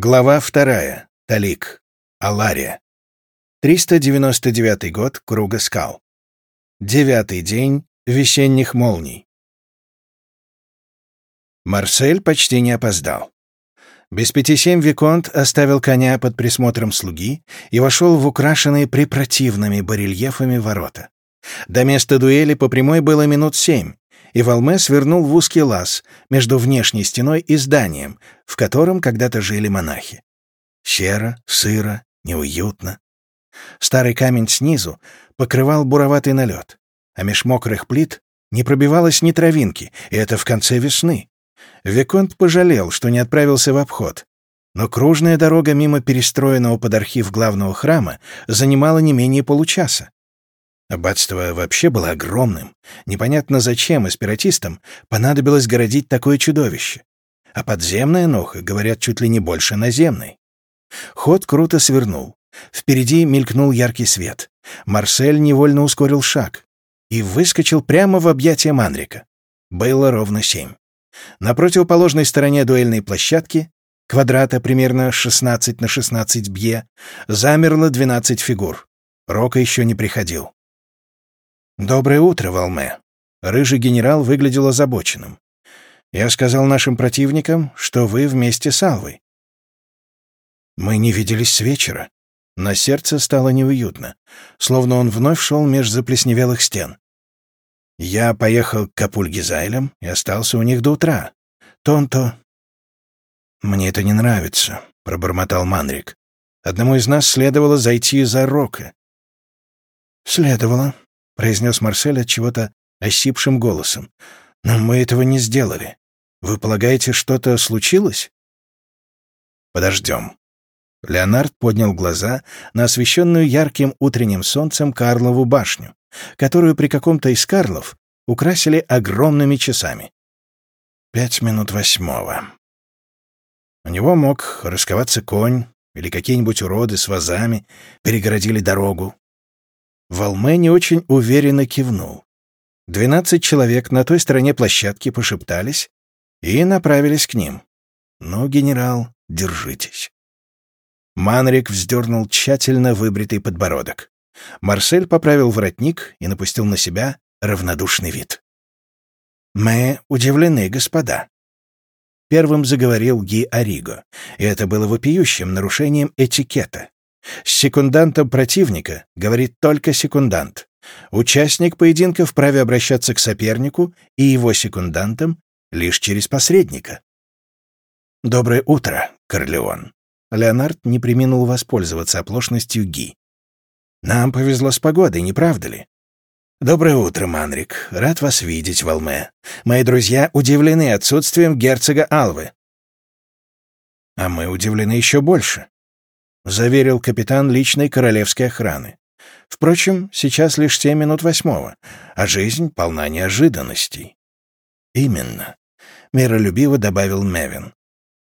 Глава вторая. Талик. Алария. 399 год Круга скал. Девятый день весенних молний. Марсель почти не опоздал. Без пяти семь Виконт оставил коня под присмотром слуги и вошел в украшенные препротивными барельефами ворота. До места дуэли по прямой было минут семь, и Валме свернул в узкий лаз между внешней стеной и зданием, в котором когда-то жили монахи. Серо, сыро, неуютно. Старый камень снизу покрывал буроватый налет, а меж мокрых плит не пробивалось ни травинки, и это в конце весны. Виконт пожалел, что не отправился в обход, но кружная дорога мимо перестроенного под архив главного храма занимала не менее получаса. Аббатство вообще было огромным. Непонятно зачем эспиратистам понадобилось городить такое чудовище. А подземная ноха, говорят, чуть ли не больше наземной. Ход круто свернул. Впереди мелькнул яркий свет. Марсель невольно ускорил шаг и выскочил прямо в объятия Манрика. Было ровно семь. На противоположной стороне дуэльной площадки, квадрата примерно 16 на 16 бье, замерло 12 фигур. Рока еще не приходил. «Доброе утро, Волме». Рыжий генерал выглядел озабоченным. «Я сказал нашим противникам, что вы вместе с Алвой». Мы не виделись с вечера. На сердце стало неуютно, словно он вновь шел меж заплесневелых стен. Я поехал к Капульгизайлям и остался у них до утра. Тонто... «Мне это не нравится», — пробормотал Манрик. «Одному из нас следовало зайти за Рока». «Следовало», произнес Марсель от чего-то осипшим голосом. «Но мы этого не сделали. Вы полагаете, что-то случилось?» «Подождем». Леонард поднял глаза на освещенную ярким утренним солнцем Карлову башню, которую при каком-то из Карлов украсили огромными часами. Пять минут восьмого. У него мог расковаться конь, или какие-нибудь уроды с вазами перегородили дорогу, Волме не очень уверенно кивнул. Двенадцать человек на той стороне площадки пошептались и направились к ним. «Ну, генерал, держитесь». Манрик вздернул тщательно выбритый подбородок. Марсель поправил воротник и напустил на себя равнодушный вид. «Мы удивлены, господа». Первым заговорил Ги Ариго, и это было вопиющим нарушением этикета. С секундантом противника говорит только секундант. Участник поединка вправе обращаться к сопернику и его секундантам лишь через посредника. «Доброе утро, Корлеон». Леонард не приминул воспользоваться оплошностью Ги. «Нам повезло с погодой, не правда ли?» «Доброе утро, Манрик. Рад вас видеть, Волме. Мои друзья удивлены отсутствием герцога Алвы». «А мы удивлены еще больше. — заверил капитан личной королевской охраны. Впрочем, сейчас лишь семь минут восьмого, а жизнь полна неожиданностей. «Именно», — миролюбиво добавил Мевин.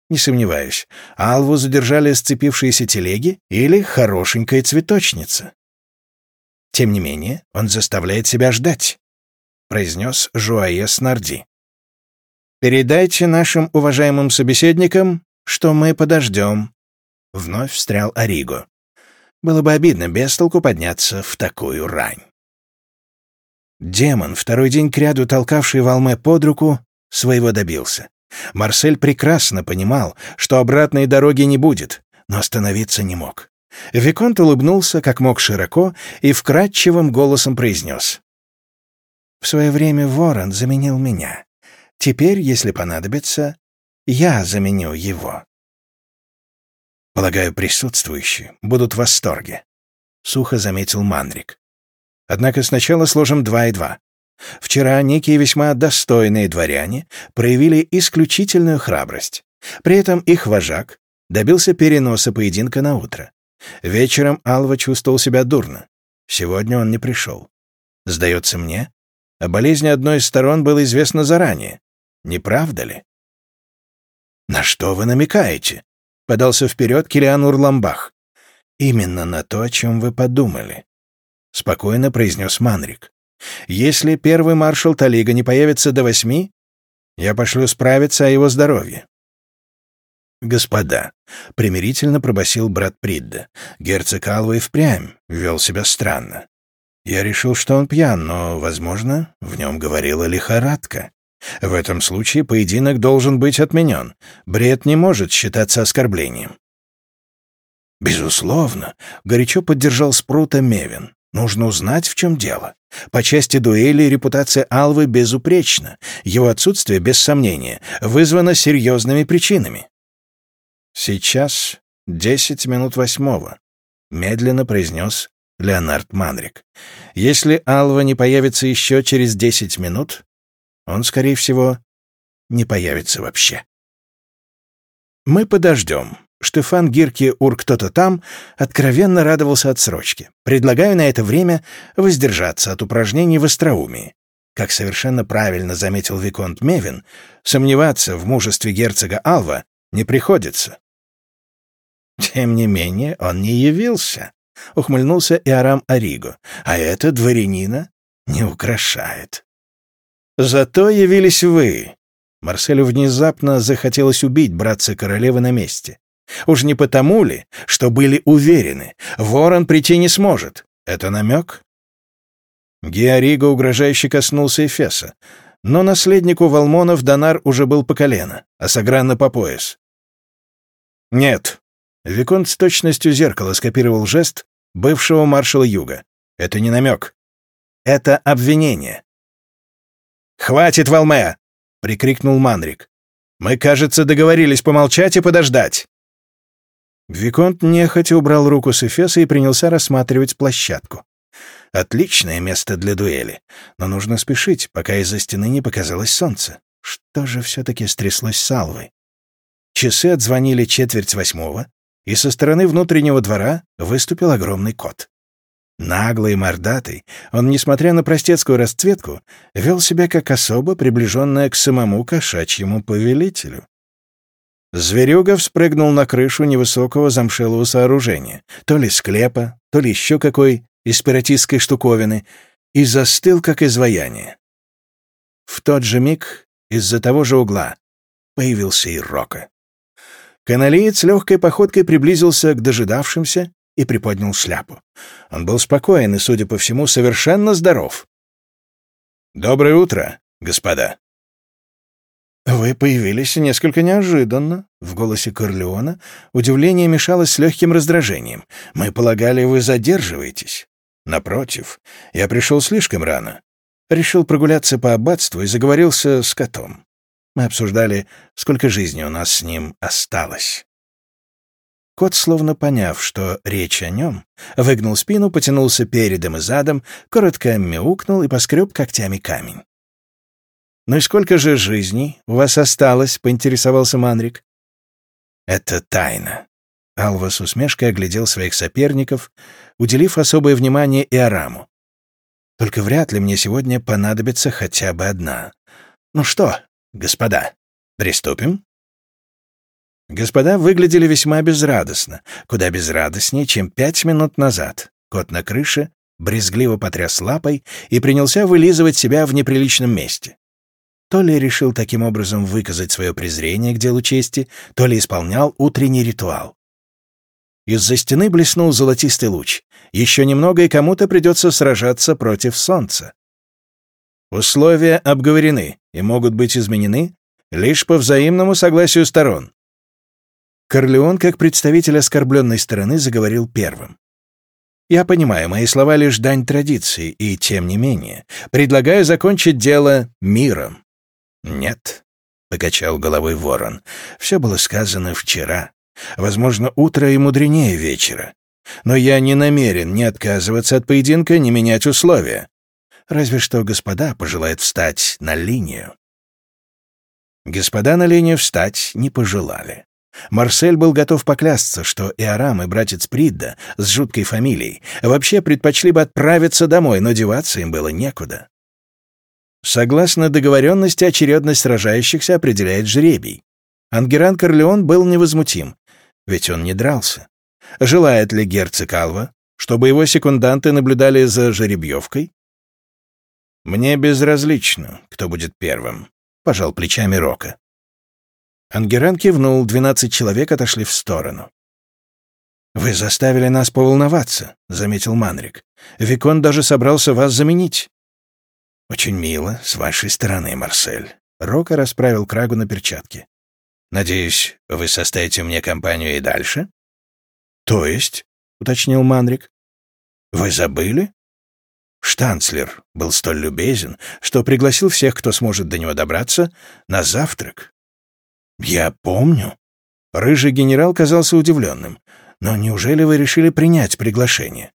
«Не сомневаюсь, Алву задержали сцепившиеся телеги или хорошенькая цветочница». «Тем не менее, он заставляет себя ждать», — произнес Жуае Снарди. «Передайте нашим уважаемым собеседникам, что мы подождем», — вновь встрял Ориго. «Было бы обидно без толку подняться в такую рань». Демон, второй день кряду толкавший Валме под руку, своего добился. Марсель прекрасно понимал, что обратной дороги не будет, но остановиться не мог. Виконт улыбнулся, как мог широко, и вкрадчивым голосом произнес. «В свое время Ворон заменил меня. Теперь, если понадобится, я заменю его». Полагаю, присутствующие будут в восторге», — сухо заметил Манрик. «Однако сначала сложим два и два. Вчера некие весьма достойные дворяне проявили исключительную храбрость. При этом их вожак добился переноса поединка на утро. Вечером Алва чувствовал себя дурно. Сегодня он не пришел. Сдается мне, о болезни одной из сторон было известно заранее. Не правда ли? «На что вы намекаете?» Подался вперед Килиан Урламбах. «Именно на то, о чем вы подумали», — спокойно произнес Манрик. «Если первый маршал Талига не появится до восьми, я пошлю справиться о его здоровье». «Господа», — примирительно пробасил брат Придда, — «герцог Алва и впрямь вел себя странно. Я решил, что он пьян, но, возможно, в нем говорила лихорадка. В этом случае поединок должен быть отменен. Бред не может считаться оскорблением». «Безусловно», — горячо поддержал Спрута Мевин. «Нужно узнать, в чем дело. По части дуэли репутация Алвы безупречна. Его отсутствие, без сомнения, вызвано серьезными причинами. «Сейчас десять минут восьмого», — медленно произнес Леонард Манрик. «Если Алва не появится еще через десять минут, он, скорее всего, не появится вообще». «Мы подождем», Штефан Гирки Ур кто-то там откровенно радовался отсрочке. Предлагаю на это время воздержаться от упражнений в остроумии. Как совершенно правильно заметил Виконт Мевин, сомневаться в мужестве герцога Алва не приходится. Тем не менее, он не явился, — ухмыльнулся Иорам Ариго, а это дворянина не украшает. Зато явились вы. Марселю внезапно захотелось убить братца королевы на месте. Уж не потому ли, что были уверены, ворон прийти не сможет? Это намек? Геориго угрожающе коснулся Эфеса, но наследнику Валмонов Донар уже был по колено, а Сагранна по пояс. «Нет». Виконт с точностью зеркала скопировал жест бывшего маршала Юга. «Это не намек. Это обвинение». «Хватит, Валме!» — прикрикнул Манрик. «Мы, кажется, договорились помолчать и подождать». Виконт нехотя убрал руку с Эфеса и принялся рассматривать площадку. Отличное место для дуэли, но нужно спешить, пока из-за стены не показалось солнце. Что же все-таки стряслось с? Часы отзвонили четверть восьмого, и со стороны внутреннего двора выступил огромный кот. Наглый и мордатый, он, несмотря на простецкую расцветку, вел себя как особо приближенная к самому кошачьему повелителю. Зверюга вспрыгнул на крышу невысокого замшелого сооружения, то ли склепа, то ли еще какой из пиратистской штуковины, и застыл, как изваяние. В тот же миг из-за того же угла появился и Рока. Каналиец легкой походкой приблизился к дожидавшимся и приподнял шляпу. Он был спокоен и, судя по всему, совершенно здоров. «Доброе утро, господа!» «Вы появились несколько неожиданно». В голосе Корлеона удивление мешалось с легким раздражением. «Мы полагали, вы задерживаетесь». «Напротив, я пришел слишком рано. Решил прогуляться по аббатству и заговорился с котом. Мы обсуждали, сколько жизни у нас с ним осталось». Кот, словно поняв, что речь о нем, выгнул спину, потянулся передом и задом, коротко мяукнул и поскреб когтями камень. «Ну и сколько же жизней у вас осталось?» — поинтересовался Манрик. «Это тайна». Алва с усмешкой оглядел своих соперников, уделив особое внимание и Араму. «Только вряд ли мне сегодня понадобится хотя бы одна. Ну что, господа, приступим?» Господа выглядели весьма безрадостно, куда безрадостнее, чем пять минут назад. Кот на крыше брезгливо потряс лапой и принялся вылизывать себя в неприличном месте. То ли решил таким образом выказать свое презрение к делу чести, то ли исполнял утренний ритуал. Из-за стены блеснул золотистый луч. Еще немного, и кому-то придется сражаться против солнца. Условия обговорены и могут быть изменены лишь по взаимному согласию сторон. Корлеон, как представитель оскорбленной стороны, заговорил первым. «Я понимаю, мои слова лишь дань традиции, и, тем не менее, предлагаю закончить дело миром. «Нет», — покачал головой ворон, — «все было сказано вчера. Возможно, утро и мудренее вечера. Но я не намерен ни отказываться от поединка, ни менять условия. Разве что господа пожелают встать на линию». Господа на линию встать не пожелали. Марсель был готов поклясться, что Иорам и братец Придда с жуткой фамилией вообще предпочли бы отправиться домой, но деваться им было некуда. Согласно договоренности, очередность сражающихся определяет жребий. Ангеран Корлеон был невозмутим, ведь он не дрался. Желает ли герцог Алва, чтобы его секунданты наблюдали за жеребьевкой? «Мне безразлично, кто будет первым», — пожал плечами Рока. Ангеран кивнул, двенадцать человек отошли в сторону. «Вы заставили нас поволноваться», — заметил Манрик. «Викон даже собрался вас заменить». «Очень мило с вашей стороны, Марсель». Рока расправил крагу на перчатке. «Надеюсь, вы составите мне компанию и дальше?» «То есть?» — уточнил Манрик. «Вы забыли?» Штанцлер был столь любезен, что пригласил всех, кто сможет до него добраться, на завтрак. «Я помню». Рыжий генерал казался удивленным. «Но неужели вы решили принять приглашение?»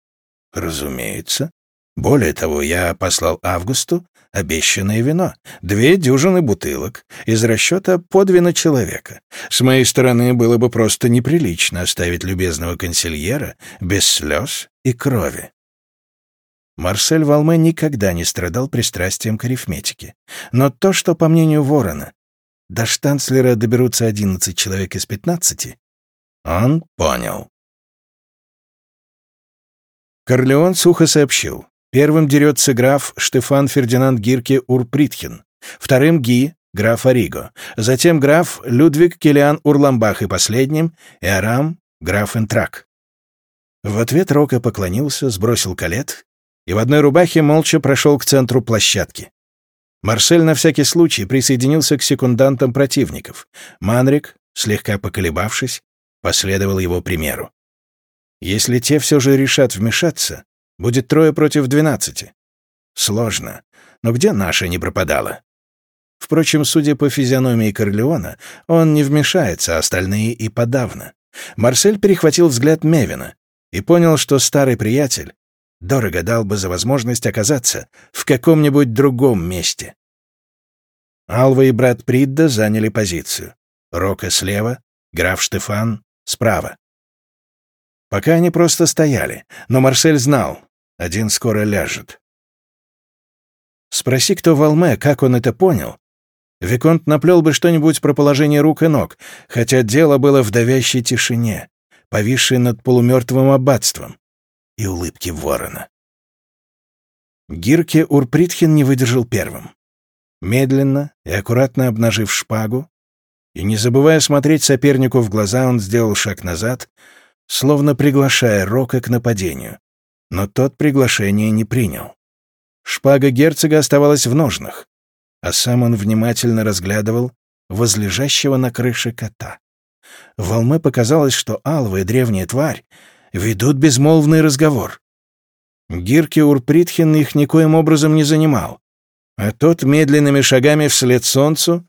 «Разумеется. Более того, я послал Августу обещанное вино. Две дюжины бутылок из расчета по две на человека. С моей стороны было бы просто неприлично оставить любезного консильера без слез и крови». Марсель Валме никогда не страдал пристрастием к арифметике. Но то, что, по мнению Ворона, до штанцлера доберутся 11 человек из 15, он понял. Корлеон сухо сообщил. Первым дерется граф Штефан Фердинанд Гирке Урпритхен, вторым Ги, граф Ариго, затем граф Людвиг Килиан Урламбах и последним Эарам, граф Энтрак. В ответ Рока поклонился, сбросил калет и в одной рубахе молча прошел к центру площадки. Марсель на всякий случай присоединился к секундантам противников. Манрик, слегка поколебавшись, последовал его примеру. Если те все же решат вмешаться, будет трое против двенадцати. Сложно. Но где наша не пропадала? Впрочем, судя по физиономии Корлеона, он не вмешается, а остальные и подавно. Марсель перехватил взгляд Мевина и понял, что старый приятель Дорого дал бы за возможность оказаться в каком-нибудь другом месте. Алва и брат Придда заняли позицию. Рока слева, граф Штефан справа. Пока они просто стояли, но Марсель знал, один скоро ляжет. Спроси, кто в Алме, как он это понял, Виконт наплел бы что-нибудь про положение рук и ног, хотя дело было в давящей тишине, повисшей над полумертвым аббатством и улыбки ворона. Гирке Урпритхин не выдержал первым. Медленно и аккуратно обнажив шпагу, и не забывая смотреть сопернику в глаза, он сделал шаг назад, словно приглашая Рока к нападению. Но тот приглашение не принял. Шпага герцога оставалась в ножнах, а сам он внимательно разглядывал возлежащего на крыше кота. Волме показалось, что Алва и древняя тварь ведут безмолвный разговор. Гирки Урпритхин их никоим образом не занимал, а тот медленными шагами вслед солнцу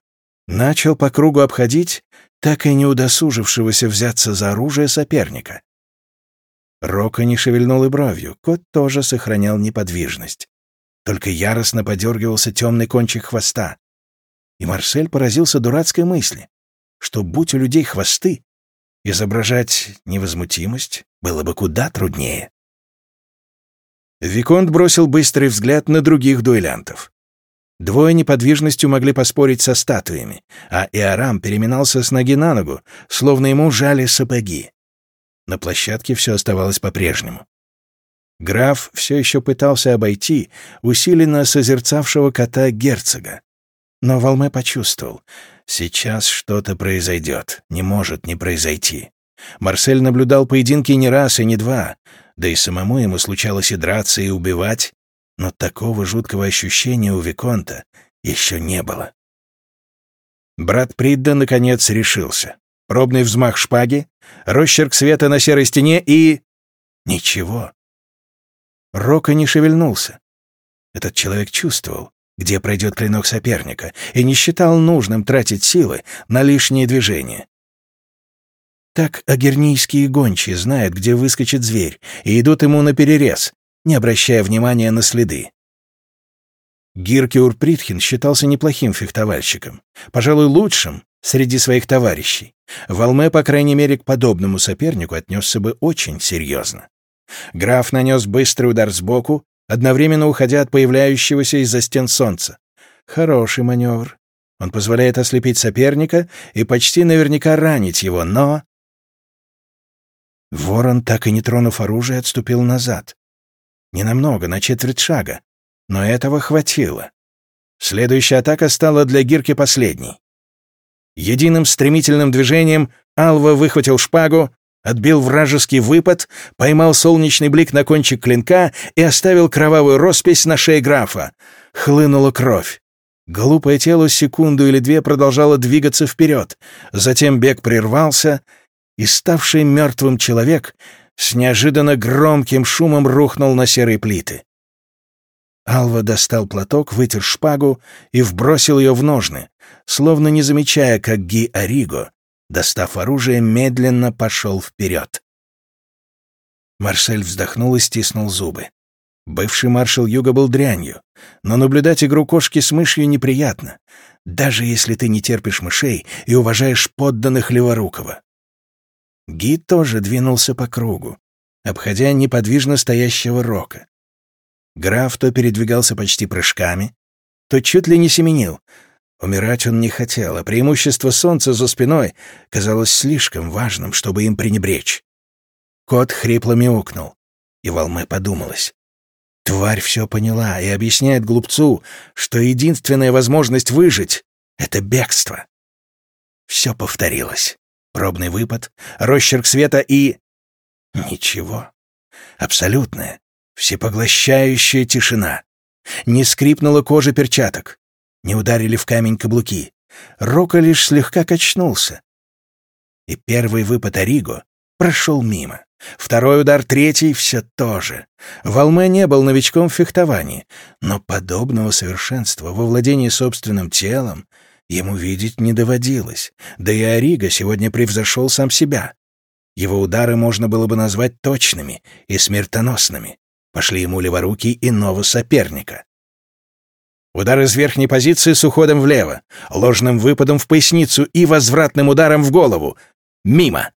начал по кругу обходить так и не удосужившегося взяться за оружие соперника. Рока не шевельнул и бровью, кот тоже сохранял неподвижность. Только яростно подергивался темный кончик хвоста. И Марсель поразился дурацкой мысли, что, будь у людей хвосты, изображать невозмутимость было бы куда труднее. Виконт бросил быстрый взгляд на других дуэлянтов. Двое неподвижностью могли поспорить со статуями, а Иорам переминался с ноги на ногу, словно ему жали сапоги. На площадке все оставалось по-прежнему. Граф все еще пытался обойти усиленно созерцавшего кота герцога. Но Волме почувствовал, сейчас что-то произойдет, не может не произойти. Марсель наблюдал поединки не раз и не два, да и самому ему случалось и драться, и убивать, но такого жуткого ощущения у Виконта еще не было. Брат Придда, наконец, решился. Пробный взмах шпаги, росчерк света на серой стене и... Ничего. Рока не шевельнулся. Этот человек чувствовал, где пройдет клинок соперника, и не считал нужным тратить силы на лишние движения. Так агернийские гончие знают, где выскочит зверь, и идут ему на перерез, не обращая внимания на следы. Гиркиур Притхин считался неплохим фехтовальщиком, пожалуй, лучшим среди своих товарищей. Валме, по крайней мере, к подобному сопернику отнесся бы очень серьезно. Граф нанес быстрый удар сбоку, одновременно уходя от появляющегося из-за стен солнца. Хороший маневр. Он позволяет ослепить соперника и почти наверняка ранить его, но... Ворон, так и не тронув оружие, отступил назад. Ненамного, на четверть шага. Но этого хватило. Следующая атака стала для Гирки последней. Единым стремительным движением Алва выхватил шпагу, отбил вражеский выпад, поймал солнечный блик на кончик клинка и оставил кровавую роспись на шее графа. Хлынула кровь. Глупое тело секунду или две продолжало двигаться вперед. Затем бег прервался, и ставший мертвым человек с неожиданно громким шумом рухнул на серые плиты. Алва достал платок, вытер шпагу и вбросил ее в ножны, словно не замечая, как Ги Ариго, достав оружие, медленно пошел вперед. Марсель вздохнул и стиснул зубы. Бывший маршал Юга был дрянью, но наблюдать игру кошки с мышью неприятно, даже если ты не терпишь мышей и уважаешь подданных Леворукова. Ги тоже двинулся по кругу, обходя неподвижно стоящего Рока. Граф то передвигался почти прыжками, то чуть ли не семенил. Умирать он не хотел, а преимущество солнца за спиной казалось слишком важным, чтобы им пренебречь. Кот хрипло мяукнул, и Волме подумалось. Тварь все поняла и объясняет глупцу, что единственная возможность выжить — это бегство. Все повторилось. Пробный выпад, росчерк света и... Ничего. Абсолютная, всепоглощающая тишина. Не скрипнула кожа перчаток, не ударили в камень каблуки. Рока лишь слегка качнулся. И первый выпад Ориго прошел мимо. Второй удар, третий — все то же. Волме не был новичком в фехтовании, но подобного совершенства во владении собственным телом ему видеть не доводилось. Да и Ориго сегодня превзошел сам себя. Его удары можно было бы назвать точными и смертоносными. Пошли ему леворуки иного соперника. Удар из верхней позиции с уходом влево, ложным выпадом в поясницу и возвратным ударом в голову. Мимо.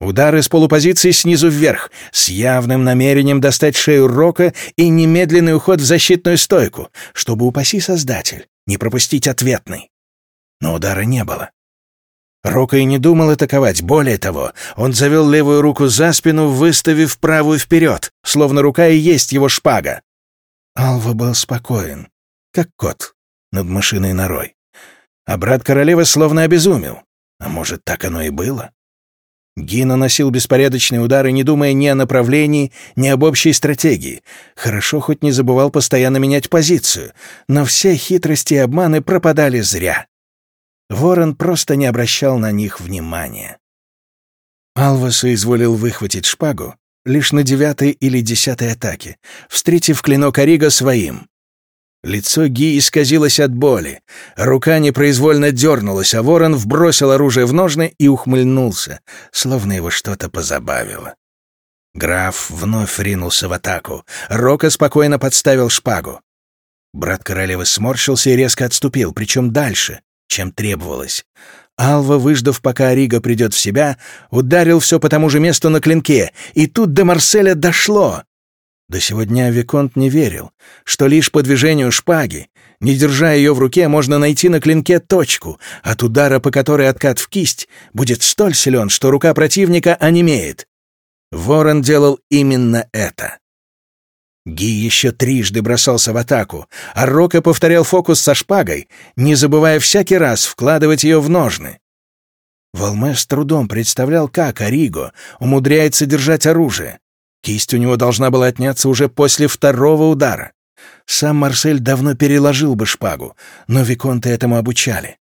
Удар из полупозиции снизу вверх, с явным намерением достать шею Рока и немедленный уход в защитную стойку, чтобы, упаси Создатель, не пропустить ответный. Но удара не было. Рока и не думал атаковать. Более того, он завел левую руку за спину, выставив правую вперед, словно рука и есть его шпага. Алва был спокоен, как кот над машиной норой. А брат королевы словно обезумел. А может, так оно и было? Ги наносил беспорядочные удары, не думая ни о направлении, ни об общей стратегии. Хорошо хоть не забывал постоянно менять позицию, но все хитрости и обманы пропадали зря. Ворон просто не обращал на них внимания. Алва соизволил выхватить шпагу лишь на девятой или десятой атаке, встретив клинок Орига своим. Лицо Ги исказилось от боли, рука непроизвольно дернулась, а ворон вбросил оружие в ножны и ухмыльнулся, словно его что-то позабавило. Граф вновь ринулся в атаку. Рока спокойно подставил шпагу. Брат королевы сморщился и резко отступил, причем дальше, чем требовалось. Алва, выждав, пока Арига придет в себя, ударил все по тому же месту на клинке, и тут до Марселя дошло. До сего дня Виконт не верил, что лишь по движению шпаги, не держа ее в руке, можно найти на клинке точку, от удара по которой откат в кисть будет столь силен, что рука противника онемеет. Ворон делал именно это. Ги еще трижды бросался в атаку, а Рока повторял фокус со шпагой, не забывая всякий раз вкладывать ее в ножны. Волме с трудом представлял, как Ариго умудряется держать оружие. Кисть у него должна была отняться уже после второго удара. Сам Марсель давно переложил бы шпагу, но Виконты этому обучали.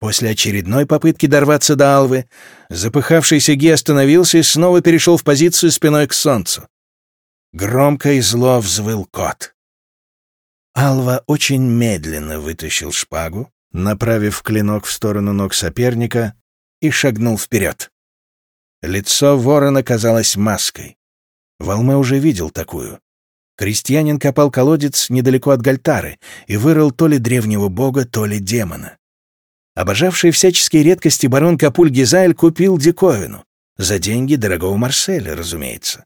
После очередной попытки дорваться до Алвы, запыхавшийся Ги остановился и снова перешел в позицию спиной к солнцу. Громко и зло взвыл кот. Алва очень медленно вытащил шпагу, направив клинок в сторону ног соперника, и шагнул вперед. Лицо ворона казалось маской. Волме уже видел такую. Крестьянин копал колодец недалеко от Гальтары и вырыл то ли древнего бога, то ли демона. Обожавший всяческие редкости барон Капуль Гизайль купил диковину. За деньги дорогого Марселя, разумеется.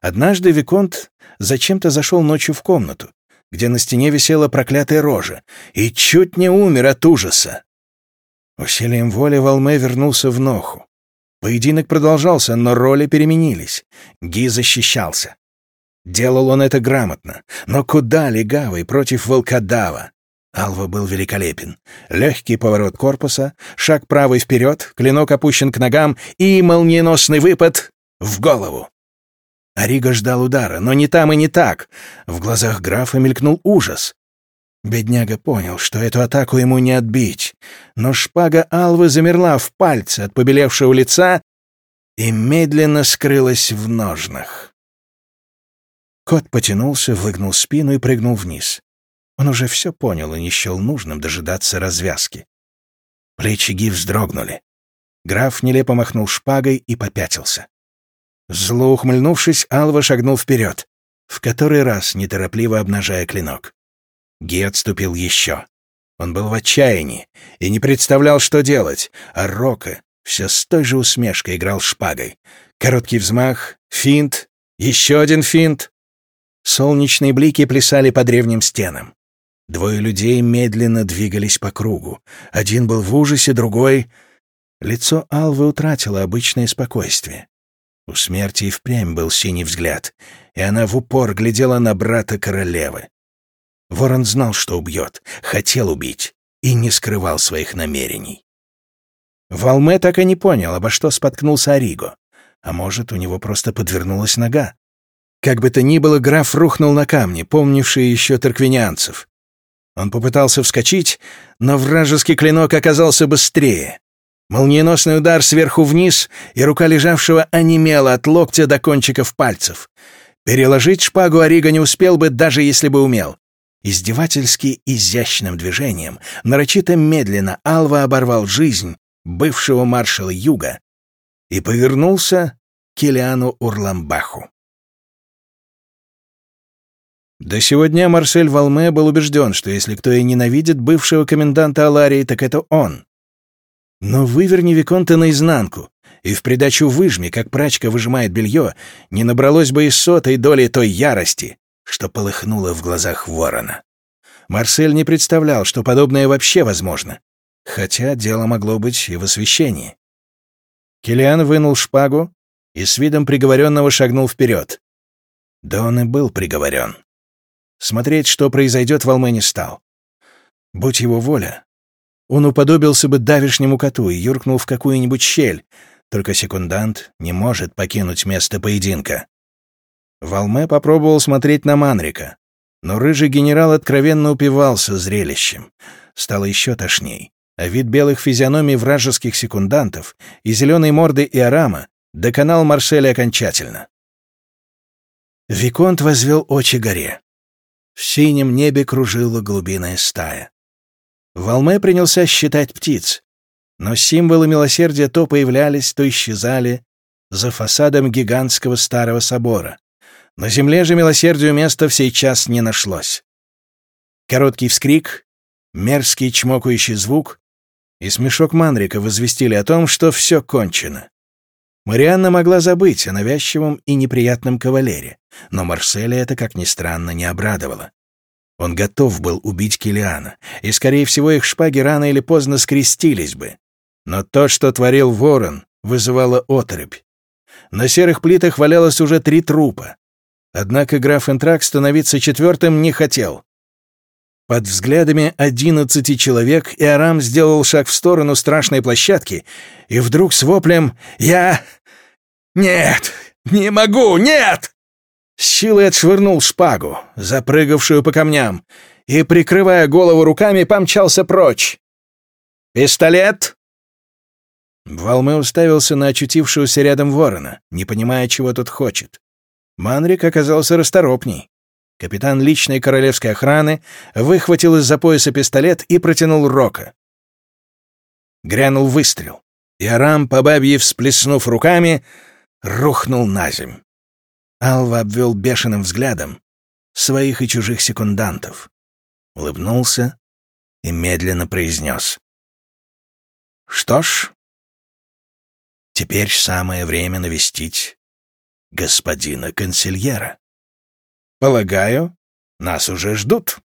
Однажды Виконт зачем-то зашел ночью в комнату, где на стене висела проклятая рожа, и чуть не умер от ужаса. Усилием воли Волме вернулся в Ноху. Поединок продолжался, но роли переменились. Ги защищался. Делал он это грамотно, но куда легавый против волкодава? Алва был великолепен. Легкий поворот корпуса, шаг правый вперед, клинок опущен к ногам и молниеносный выпад в голову. Арига ждал удара, но не там и не так. В глазах графа мелькнул ужас. Бедняга понял, что эту атаку ему не отбить, но шпага Алвы замерла в пальце от побелевшего лица и медленно скрылась в ножнах. Кот потянулся, выгнул спину и прыгнул вниз. Он уже все понял и не счел нужным дожидаться развязки. Плечи Ги вздрогнули. Граф нелепо махнул шпагой и попятился. Зло ухмыльнувшись, Алва шагнул вперед, в который раз неторопливо обнажая клинок. Ги отступил еще. Он был в отчаянии и не представлял, что делать, а Рока все с той же усмешкой играл шпагой. Короткий взмах, финт, еще один финт. Солнечные блики плясали по древним стенам. Двое людей медленно двигались по кругу. Один был в ужасе, другой... Лицо Алвы утратило обычное спокойствие. У смерти и впрямь был синий взгляд, и она в упор глядела на брата королевы. Ворон знал, что убьет, хотел убить и не скрывал своих намерений. Валме так и не понял, обо что споткнулся Ориго. А может, у него просто подвернулась нога. Как бы то ни было, граф рухнул на камни, помнившие еще торквинянцев. Он попытался вскочить, но вражеский клинок оказался быстрее. Молниеносный удар сверху вниз, и рука лежавшего онемела от локтя до кончиков пальцев. Переложить шпагу Ориго не успел бы, даже если бы умел. Издевательски изящным движением, нарочито медленно Алва оборвал жизнь бывшего маршала Юга и повернулся к Килиану Урламбаху. До сегодня Марсель Валме был убежден, что если кто и ненавидит бывшего коменданта Аларии, так это он. Но выверни Виконта наизнанку, и в придачу выжми, как прачка выжимает белье, не набралось бы и сотой доли той ярости, что полыхнуло в глазах ворона. Марсель не представлял, что подобное вообще возможно, хотя дело могло быть и в освещении. Килиан вынул шпагу и с видом приговоренного шагнул вперед. Да он и был приговорен. Смотреть, что произойдет, Волме не стал. Будь его воля, он уподобился бы давишнему коту и юркнул в какую-нибудь щель, только секундант не может покинуть место поединка. Валме попробовал смотреть на Манрика, но рыжий генерал откровенно упивался зрелищем. Стало еще тошней, а вид белых физиономий вражеских секундантов и зеленой морды Иорама доконал Марселя окончательно. Виконт возвел очи горе. В синем небе кружила голубиная стая. Волме принялся считать птиц, но символы милосердия то появлялись, то исчезали за фасадом гигантского старого собора. На земле же милосердию места в сей час не нашлось. Короткий вскрик, мерзкий чмокающий звук и смешок Манрика возвестили о том, что все кончено. Марианна могла забыть о навязчивом и неприятном кавалере, но Марселя это, как ни странно, не обрадовало. Он готов был убить Килиана, и, скорее всего, их шпаги рано или поздно скрестились бы. Но то, что творил ворон, вызывало отрыбь. На серых плитах валялось уже три трупа. Однако граф Энтрак становиться четвертым не хотел. Под взглядами одиннадцати человек Иорам сделал шаг в сторону страшной площадки, и вдруг с воплем «Я... нет! Не могу! Нет!» С силой отшвырнул шпагу, запрыгавшую по камням, и, прикрывая голову руками, помчался прочь. «Пистолет!» Валме уставился на очутившегося рядом ворона, не понимая, чего тот хочет. Манрик оказался расторопней. Капитан личной королевской охраны выхватил из-за пояса пистолет и протянул Рока. Грянул выстрел, и Арам, по бабье всплеснув руками, рухнул на земь. Алва обвел бешеным взглядом своих и чужих секундантов, улыбнулся и медленно произнес. «Что ж, теперь самое время навестить господина консильера. Полагаю, нас уже ждут».